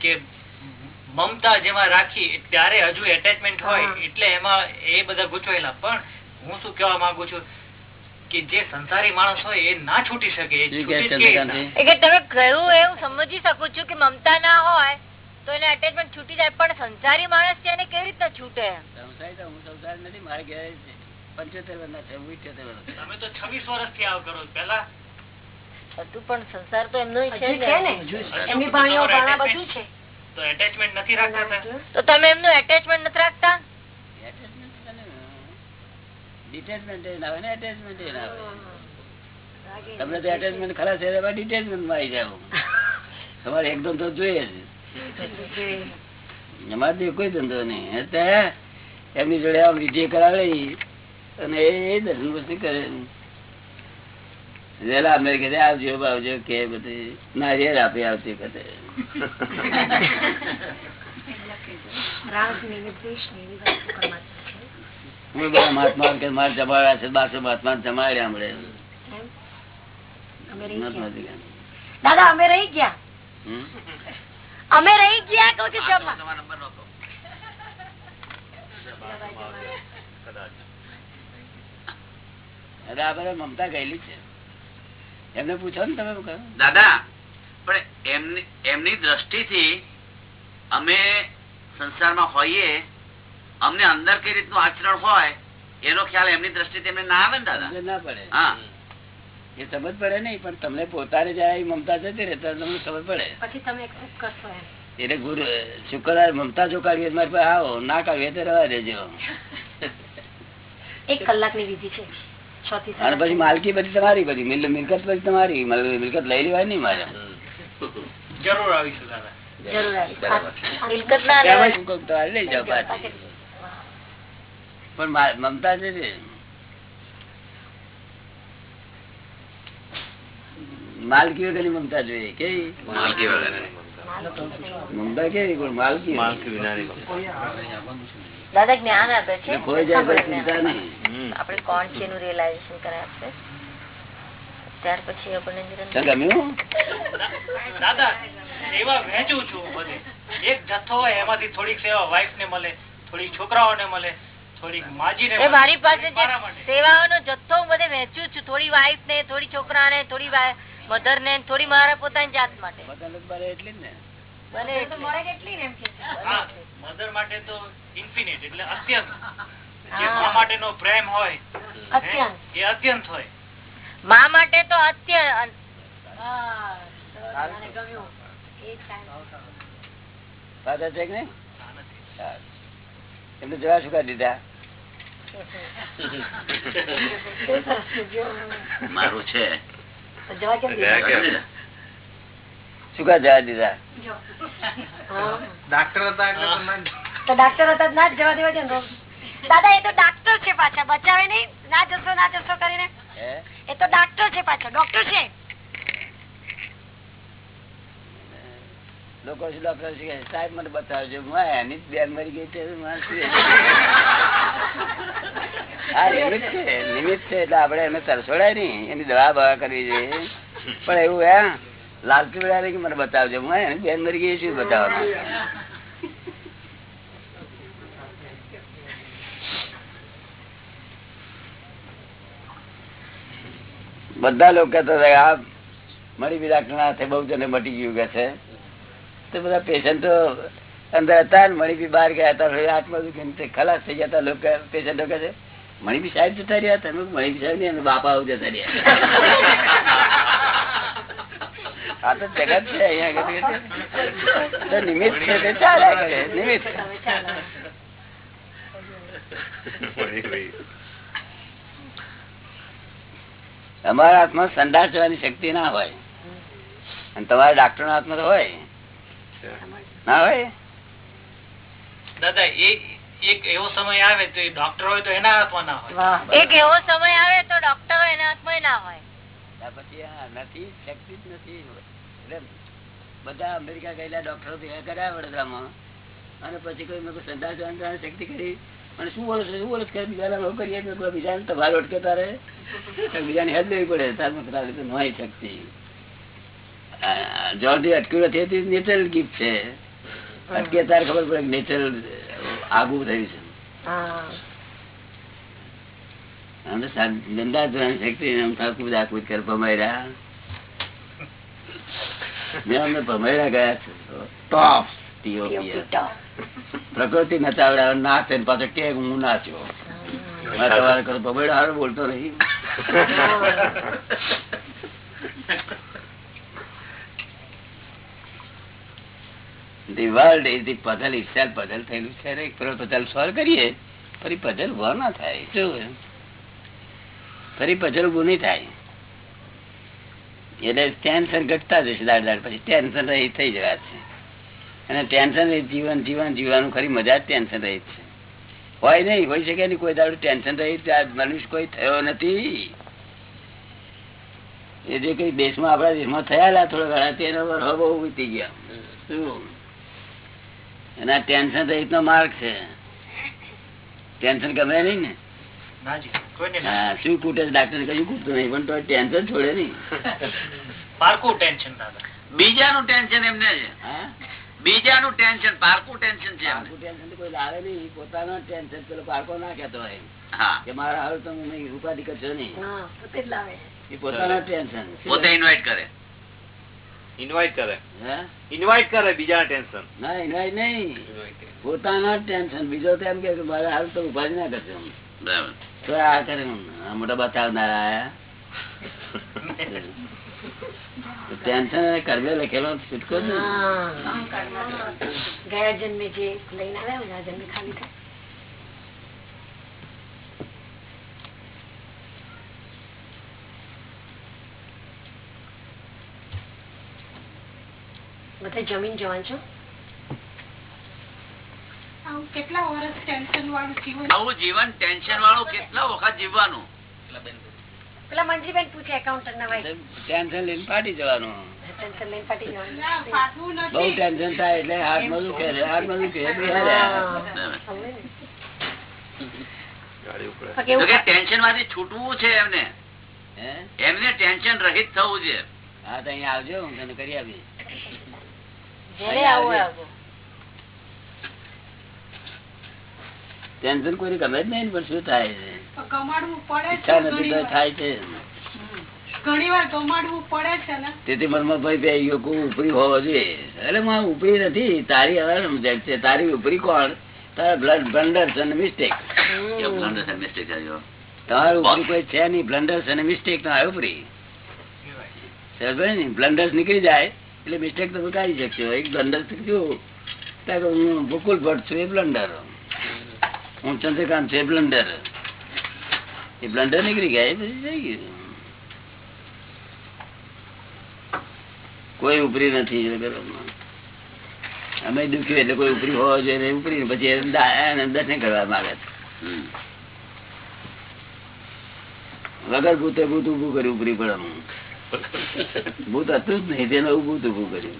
કે મમતા જેમાં રાખી ત્યારે હજુ એટેચમેન્ટ હોય એટલે એમાં એ બધા ગૂંચવાયેલા પણ હું શું કહેવા માંગુ છું? કે જે સંસારી માણસ હોય એ ના છૂટી શકે છે કે તમે કહ્યું એ હું સમજી શકું છું કે મમતા ના હોય તો એને અટેચમેન્ટ છૂટી જાય પણ સંસારી માણસ છે એને કેવી રીતના છૂટે? સંસારી તો હું સંસારી નથી મારે ઘેર પંચોતેર વર્ષના છે હું ઇઠ્યોતેર વર્ષ તમે તો છવ્વીસ વર્ષથી આવ કરો પેલા બધું પણ સંસાર તો એમનો છે છે ને ને એમની ભાણીઓ ભાણા બધું છે. તો એટેચમેન્ટ નથી રાખતા તો તમે એમનું એટેચમેન્ટ નથી રાખતા? ડિટેચમેન્ટ ના આવે ને attachment ના આવે તમને તો એટેચમેન્ટ ખરા છે ડિટેચમેન્ટમાં આવી જાવ તમારે એક ધંધો જોઈએ જ અમારે તો કોઈ ધંધો નહીં. એટલે એમની જોડે આમ વિધિ કરાવે અને એ દર્શન વસ્તુ કરે વેલા અમને આવજો આવજો કે બધી. નારિયેળ આપી આવતી વખતે. રાગ ને એવી વસ્તુ પરમાત્મા છે હું બધા મહાત્મા કે મારે જમાડ્યા છે બારસો મહાત્મા જમાડ્યા હમણે એમ? અમે રહી મહાત્મા ગયા જીગા. દાદા અમે રહી ગયા અમે રહી ગયા કહું છું જમવા તમારો નંબર નહોતો એટલે આ બધા મમતા ગયેલી છે એમને પૂછો ને તમે કહો. દાદા પણ એમની એમની દ્રષ્ટિથી અમે સંસારમાં હોઈએ અમને અંદર કઈ રીતનું આચરણ હોય એનો ખ્યાલ એમની દ્રષ્ટિ એમને ના આવે ને દાદા? ના પડે. હા. એ સમજ પડે નઈ પણ તમને પોતાને જયારે મમતા જતી રહે તમને સમજ પડે. પછી તમે કરશો એટલે ગુરુ શુક્રવાર મમતા જો કાઢીએ મારી પાસે આવો ના કાઢીએ તો રવા દેજો. એક કલાકની વિધિ છે. અને પછી માલકી બધી તમારી બધી મિલકત બધી તમારી મિલકત લઈ લેવાય નઈ મારે. જરૂર આવીશું દાદા. જરૂર આવી આ- મિલકત ના લઈ જાઓ પાછી. પણ મા- મમતા છે માલકી વગર મમતા જોઈએ કેવી? માલકી વગર મમતા. કેવી? પણ માલકી દાદા જ્ઞાન આપે છે? એટલે જાય ચિંતા નહીં. આપણે કોણ છે એનું રિયલાઇઝેશન કરે આપશે ત્યાર પછી આપણને દાદા સેવા વહેંચું છું બધે. એક જથ્થો હોય એમાંથી થોડીક સેવા વાઈફ ને મળે થોડીક છોકરાઓને મળે. મારી પાસે જે સેવાઓનો જથ્થો હું બધે વહેંચું છું. થોડી વાઈફ ને થોડી છોકરા ને થોડી મધર ને થોડી મારા પોતાની જાત માટે. એટલી જ ને? બને તો એટલી. મળે કેટલી ને એમ કે છે. મધર માટે તો ઇન્ફિનિટ એટલે અત્યંત. જે માટેનો પ્રેમ હોય અત્યંત. એ અત્યંત હોય. મા માટે તો અત્ય બસ, મને ગમ્યું. એ જ time. ફાધર છે કે. એમને જવા શું કરી દીધા? મારું છે. તો જવા દીધા? શું કા જવા દીધા? હા. ડાક્ટર હતા ના ડાક્ટર હતા ના જવા દેવા છે દાદા એ તો ડાક્ટર છે પાછા. બચાવે નહીં. ના જશો ના જશો કરીને. એ તો ડાક્ટર છે પાછા. ડોક્ટર છે. લોકો સાહેબ, મને બતાવજો એની બેન મરી ગઈ છે, હા નિમિત્ત છે નિમિત્ત છે, એટલે આપડે એને તરસોડાય નહીં, એની દવા બવા કરવી જોઈએ. પણ એવું હે વેળા નહીં કે મને બતાવજો, હું એની બેન મરી ગઈ શું બતાવવાનું બધા લોકો કહેતા હતા આ મરી બી હાથે બહુ જને મટી ગયું કે છે. તો બધા પેશન્ટો અંદર હતા ને મણિપી બહાર ગયા હતા હાથમાં દુખીને ખલાસ થઈ ગયા હતા લોકો પેશન્ટો કહે છે. મણિપી સાહેબ જતા રહ્યા તમે મણિપી સાહેબ ને બાપા આવું જતા રહ્યા આ તો જગત છે અહીંયા આગળ કે છે. તો નિમિત્ત છે તે ચાલ્યા કરે નિમિત્ત. અમારા હાથમાં સંડાસ જવાની શક્તિ ના હોય. અને તમારા ડાક્ટર ના હાથમાં તો હોય. ના હોય? દાદા એક એવો સમય આવે તો ડોક્ટર હોય તો એના હાથમાં ના હોય. એક એવો સમય આવે તો ડોક્ટરો એના હાથમાં ના હોય. ત્યાર પછી આ નથી શક્તિ જ નથી બધા અમેરિકા ગયેલા ડોક્ટરો ભેગા કર્યા વડોદરામાં. અને પછી કોઈ મેં કોઈ સંદાસ શક્તિ કરી. અને શું બોલો છો શું બોલો બીજા કે બીજાના લોકો કરીએ મેં બીજાને તમારે અટકે તારે. બીજાને હેલ્પ લેવી પડે. તારે મેં કીધું, આ તો નોય શક્તિ. જ્યાંથી અટક્યું નથી તે નેચરલ ગિફ્ટ છે. અટકે તારે ખબર પડે નેચરલ આગું થયું છે. શક્તિ એમ કર ભમાયરા. મેં અમને ભમાયરા ગયા છે. ટોપ પ્રકૃતિ નચાવડા નાચે ને પાછો કે હું નાચ્યો. તમારે કરો ભમેડા હારું બોલતો નહીં World is the puzzle itself. Puzzle થયેલું છે puzzle solve કરીએ. ફરી પઝલ ઊભો ના થાય. ફરી પઝલ ઉભું નહીં થાય. એટલે ટેન્શન ઘટતા જશે દાડ દાડ પછી. ટેન્શન રહી થઈ જવા છે. અને ટેન્શન રહી જીવન જીવન, જીવવાનું ખરી મજા જ ટેન્શન રહી છે. હોય નહીં, હોય શકે નહીં કોઈ દાડું ટેન્શન રહી આ મનુષ્ય કોઈ થયો નથી. એ જે કઈ દેશમાં, આપણા દેશમાં થયેલા થોડા ઘણા, તેનો બહુ વીતી ગયા. શું? એના ટેન્શન રહિત નો માર્ગ છે. ટેન્શન ગમે નઈ ને? હા શું કૂટે ડાક્ટર કયું કૂટતું નહીં પણ તો ટેન્શન છોડે નઈ પારકું ટેન્શન બીજાનું ટેન્શન એમને છે. હા? બીજાનું ટેન્શન પારકું ટેન્શન છે પારકું ટેન્શન કોઈ લાવે નહીં. પોતાનો ટેન્શન પેલો પારકો ના કેતો હોય કે મારા હાલ તમે નહીં ઉપાધિ કરશો નહીં. હા પોતે લાવે. એ પોતાનો ટેન્શન પોતે ઇન્વાઇટ કરે. ઇન્વાઇટ કરે. હે? ઇન્વાઇટ કરે બીજા ટેન્શન ના ઇન્વાઇટ નહીં. પોતાના ટેન્શન બીજો તો એમ કે મારા હાલ તો ઉપાધિ ના કરશો બરાબર. તો આ કરે મોટા બતાવનારા આયા. ટેન્શન કર્મે લખેલો છૂટકો. ગયા જન્મે જે લઈને આવ્યા જન્મે ખાલી થાય. બધા જમીન જવાન છો? કેટલા વર્ષ ટેન્શન વાળું જીવન? આવું જીવન ટેન્શન વાળું કેટલા વખત જીવવાનું? પેલા મંજીબેન પૂછે એકાઉન્ટન્ટ ના ભાઈ ટેન્શન લઈને પાટી જવાનું. ટેન્શન લઈને પાટી જવાનું. બહુ ટેન્શન થાય એટલે હાથમાં દુખે હાથમાં દુખે માંથી છૂટવું છે એમને. હે? એમને ટેન્શન રહિત થવું છે. હા તો અહીંયા આવજો હું તને કરી આપીશ જયારે આવું હોય આવજો ટેન્શન કોઈ ગમે જ નહીં પણ શું થાય છે? ઈચ્છા નથી તો થાય તેથી મનમાં ભાઈ બે ઉપરી હોવો જોઈએ. અરે માં ઉપરી નથી તારી હવે સમજાય છે. તારી ઉપરી કોણ? તારા બ્લડ બ્લન્ડર્સ અને મિસ્ટેક blunder and mistake ઉપરી કોઈ છે નહીં બ્લન્ડર્સ અને મિસ્ટેક તો આવે ઉપરી. બ્લન્ડર્સ નીકળી જાય. એટલે મિસ્ટેક તમે કાઢી શકશો એક બ્લન્ડર ત્યાં હું ગોકુલ ભટ્ટ છું, એ બ્લન્ડર. હું ચંદ્રકાંત છું, એ બ્લન્ડર. એ બ્લન્ડર નીકળી ગયા, એ પછી થઈ ગયું. કોઈ ઉપરી નથી. અમે દુખ્યું એટલે કોઈ ઉપરી હોવા જોઈએ ઉપરી પછી દર્શન કરવા માંગે વગર ભૂતે ભૂત ઉભું કર્યું ઉપરી પડવાનું ભૂત હતું જ નહીં તેને ભૂત ઉભું કર્યું.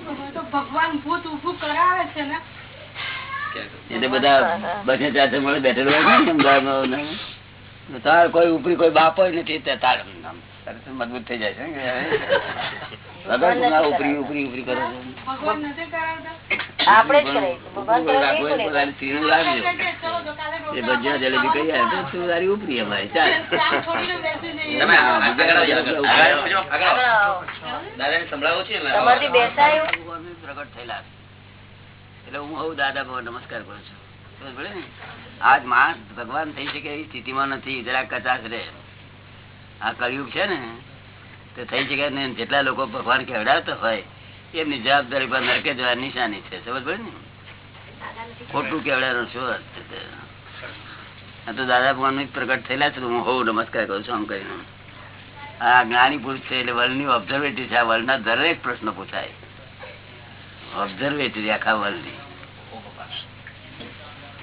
ભગવાન ભૂત ઉભું કરાવે છે ને. એટલે બધા બસે ચાચે મળે બેઠેલો હોય ને અમદાવાદમાં તાર કોઈ ઉપરી કોઈ બાપ હોય ને તે તાર મજબૂત થઈ જાય છે એટલે તમારાથી બેસાયું. ભગવાન પ્રગટ થયેલા એટલે હું હું દાદા ભગવાન નમસ્કાર કરું છું. ને? આજ માણસ ભગવાન થઈ શકે એવી સ્થિતિમાં નથી. જરા કચાશ રે આ કળિયુગ છે ને તે થઈ શકે ને જેટલા લોકો ભગવાન કેવડાવતા હોય, એમની જવાબદારી પર નરકે જવાની નિશાની છે. સમજ પડે ને? ખોટું કેવડાવવાનું શું અર્થ તો? દાદા ભગવાન પ્રગટ થયેલા છે હું હોઉં, નમસ્કાર કરું છું, આમ કરીને. આ જ્ઞાની પુરુષ છે, એટલે વર્લ્ડની ઓબ્ઝર્વેટરી છે. આ વર્લ્ડના દરેક પ્રશ્ન પૂછાય. ઓબ્ઝર્વેટરી આખા વર્લ્ડની શું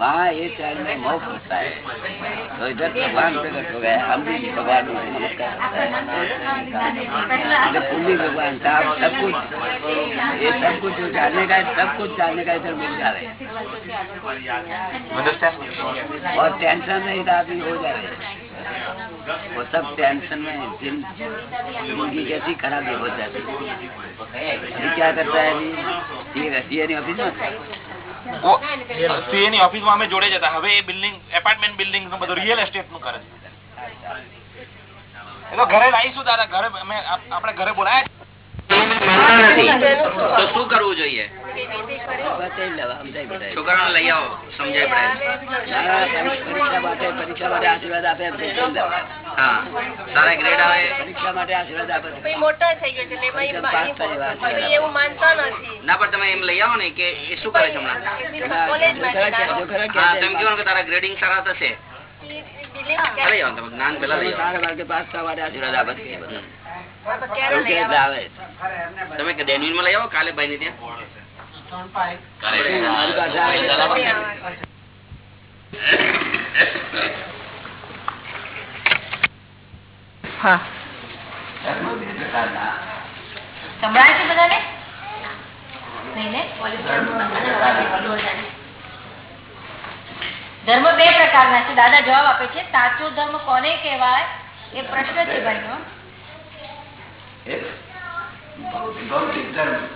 वहाँ, ये क्षण में मोक्ष होता है। तो इधर भगवान प्रकट हो है हम भी भगवान को नमस्कार हैं। भगवान, साहब, सब कुछ। ये सब कुछ जो जानने का सब कुछ जानने का इधर मिल जाए और टेंशन नहीं था आदमी हो जाए वो सब टेंशन में ज़िंदगी कैसी खराबी हो जाती अभी क्या करता है अभी? ये ऑफ़िस में સીએની ઓફિસમાં અમે જોડે જતા હવે એ બિલ્ડિંગ એપાર્ટમેન્ટ બિલ્ડિંગનું બધું રિયલ એસ્ટેટનું કરે છે. એ તો ઘરે લાવીશું દાદા. ઘરે અમે આપ- ઘરે બોલાયા તો શું કરવું જોઈએ? છોકરાને લઈ આવો સમજાય પરીક્ષા માટે આશીર્વાદ આપે? હા સારા ગ્રેડ આવે. પરીક્ષા માટે આશીર્વાદ આપે તો થઈ ગયો છે એટલે પરીક્ષા પાસ થાય એવા આશીર્વાદ એવું માનતો નથી. ના પણ તમે એમ લઈ આવો ને કે એ શું કરે છે હમણાં? તમે કહો કે તારા ગ્રેડિંગ સારા થશે. સંભળાય છે બધાને? નહીં ને? ધર્મ બે પ્રકારના છે. દાદા જવાબ આપે છે. સાચો ધર્મ કોને કહેવાય? એ પ્રશ્ન છે ભાઈનો ભૌતિક ધર્મ.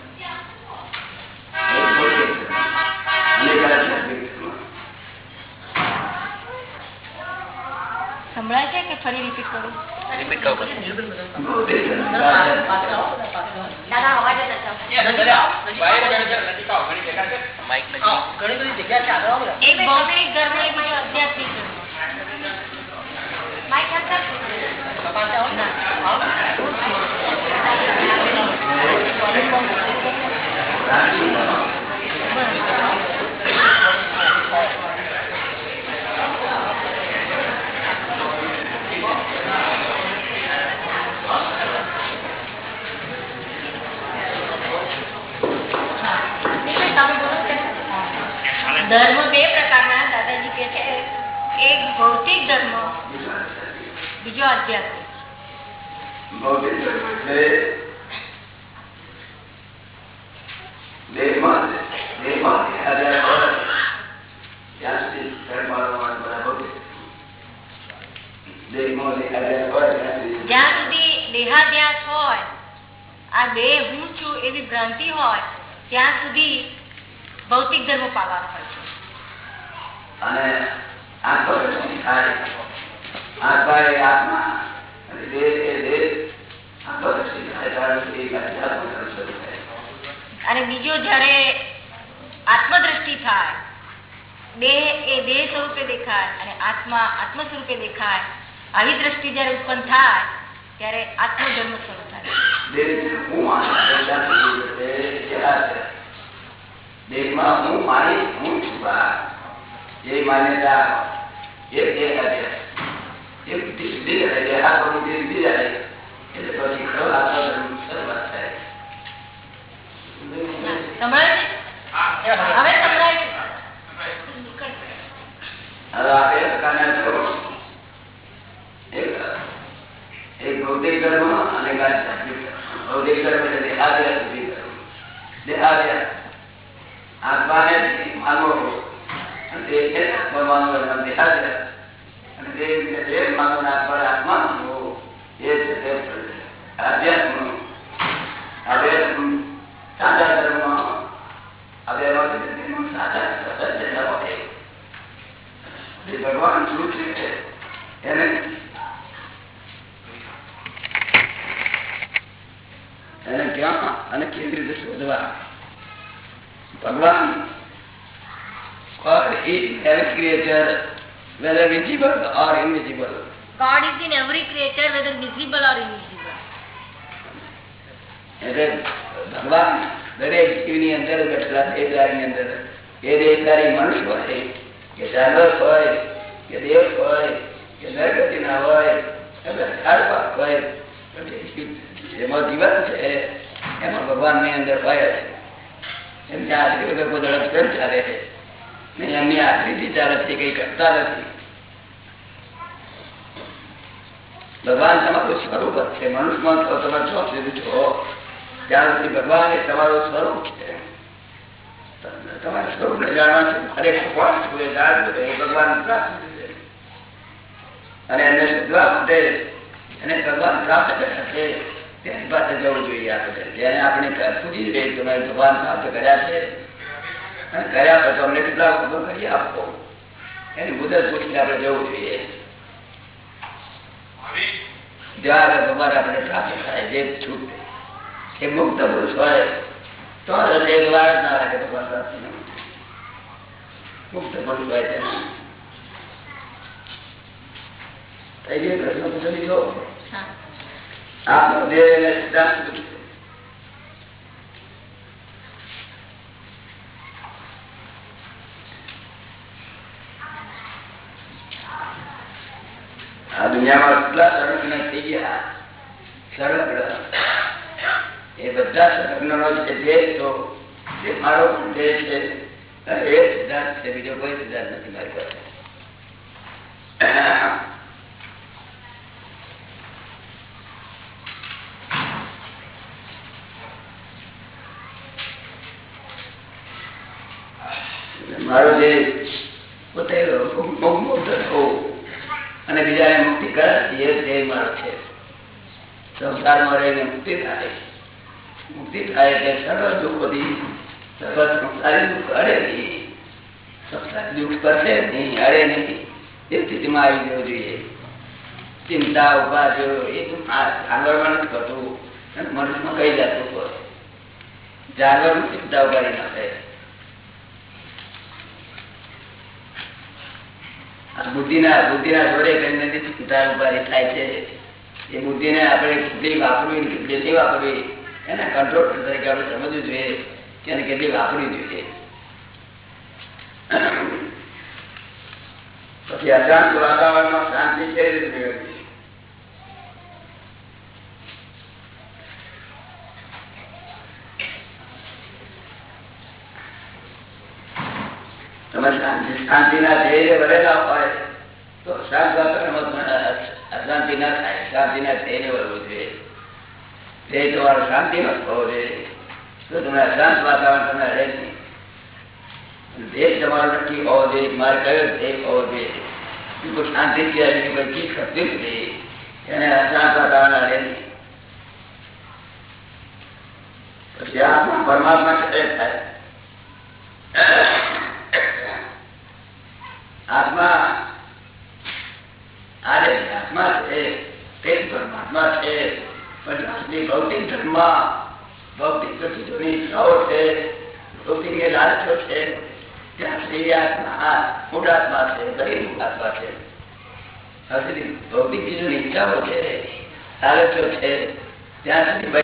સંભળાય છે કે ફરી રિપીટ કરું? રિપીટ કહો પછી. ભૌતિક ધર્મ. દાદા અવાજ જ માઇક નજીક. એક ભૌતિક ધર્મ એક બીજો આધ્યાત્મિક ધર્મ ધર્મ બે પ્રકારના દાદાજી કે છે. એક ભૌતિક ધર્મ બીજો આધ્યાત્મિક. ભૌતિક ધર્મ એટલે દેહમાં દેહમાં ત્યાં સુધી ધર્મ પાળવાનો દેહમાં દેહાદ્યાસ હોય જ્યાં સુધી દેહાધ્યાસ હોય આ દેહ હું છું એવી ભ્રાંતિ હોય ત્યાં સુધી ભૌતિક ધર્મો પાલવાનો હોય છે. અને આત્મા આત્મા અને યોગ્ય જયારે આત્મદ્રષ્ટિ થાય દેહ એ દેહ સ્વરૂપે દેખાય અને આત્મા આત્મ સ્વરૂપે દેખાય. આવી દ્રષ્ટિ જયારે ઉત્પન્ન થાય ત્યારે આત્મધર્મ સ્વરૂપ થાય. હું હું. એ માન્યતા એ. એ એટલે પછી ખરો આત્મધર્મ શરૂઆત થાય ભૌતિક ધર્મ અને. ભૌતિક ધર્મ એટલે દેહાધ્યાત્મિક ધર્મ. દેહાધ્યાસ. આત્માને સહજ જે ભગવાન શું છે એને એને ક્યાં અને કેવી રીતે શોધવા? ભગવાન God is in every creature, whether visible or invisible. God is in every creature whether visible or invisible એટલે ભગવાન દરેક જીવની અંદર બેઠેલા દેહધારીની અંદર એ દેહધારી મનુષ્ય હોય કે જાનવર હોય કે દેવ હોય કે નરગતિના હોય કે ઝાડપાક હોય એમાં જીવન છે એમાં ભગવાનની અંદર હોય જ એમની છે ને એમની આખરીથી ચાલે છે કઈ કરતા નથી. ભગવાન તમારું સ્વરૂપ જ છે. મનુષ્યમાં તો તમે છો સુધી છો ત્યાર સુધી ભગવાન એ તમારું સ્વરૂપ છે. તમારા સ્વરૂપને જાણવા છે. અરે ભગવાન ભગવાન અને એને શોધવા માટે એને ભગવાન પ્રાપ્ત કર્યા છે તેની પાસે જવું જોઈએ આપણે જેને આપણે પૂછી જોઈએ તમે ભગવાન પ્રાપ્ત કર્યા છે, અને કર્યા પછી અમને કેટલા ખબર કરી આપો. એની મુદત પૂછીને આપણે જવું જોઈએ. પ્રાપ્ત થાય, જે છૂટ એ મુક્ત પુરુષ હોય, તો મુક્ત પુરુષ હોય પ્રશ્ન પૂછો દેહ અને સિદ્ધાંત? આ દુનિયામાં થઈ ગયા? સંરક્ષણ એ બધા સંરક્ષણો છે તો એ મારો દેહ છે, એ સિદ્ધાંત બીજો કોઈ સિદ્ધાંત નથી મારી પાસે મારો જે પોતે મુક્ત થવું અને બીજાને મુક્તિ કરે એ ધ્યેય મારો છે સંસારમાં રહીને મુક્તિ થાય મુક્તિ થાય એટલે સર્વ દુઃખોથી સર્વ સંસારી દુઃખ અડે નહીં સંસારી દુઃખ કરશે નહીં અડે નહીં એ સ્થિતિમાં આવી જવું જોઈએ ચિંતા ઉપાધિઓ એ તું જાનવરમાં નથી કરતું મનુષ્યમાં કઈ જાતું હોય જાનવરમાં ચિંતા ઉપાડી નાખે બુદ્ધિના બુદ્ધિના જોડે કરીને ચિંતા ઉપાડી થાય છે, એ બુદ્ધિને આપણે કેટલી વાપરવી કેટલી વાપરવી, એના કંટ્રોલ તરીકે આપણે સમજવું જોઈએ કે એને કેટલી વાપરવી જોઈએ. પછી અશાંત વાતાવરણમાં શાંતિ કેવી રીતે મેળવવી તમે શાંતિ શાંતિના ધ્યેય ભરેલા હોય, તો શાંત વાતાવરણમાં પણ અશાંતિ ના થાય. શાંતિના ધ્યેયને વળવું જોઈએ. ધ્યેય તમારો શાંતિનો જ હોવો જોઈએ. તો તમે અશાંત વાતાવરણ તમે અડે નહીં. ધ્યેય તમારો નક્કી હોવો જોઈએ. મારે કયો ધ્યેય હોવો જોઈએ? બિલકુલ શાંતિ સિવાય બીજી કોઈ ચીજ કરતી નથી એને અશાંત વાતાવરણ અડે નહીં. પછી આત્મા પરમાત્મા કરે થાય. આત્મા. આત્મા છે ભૌતિક ધર્મમાં, ભૌતિક ત્યાં આત્મા છે દરેક આત્મા છે. ભૌતિક ચીજોની ઈચ્છાઓ છે, લાલચો છે, ત્યાં સુધી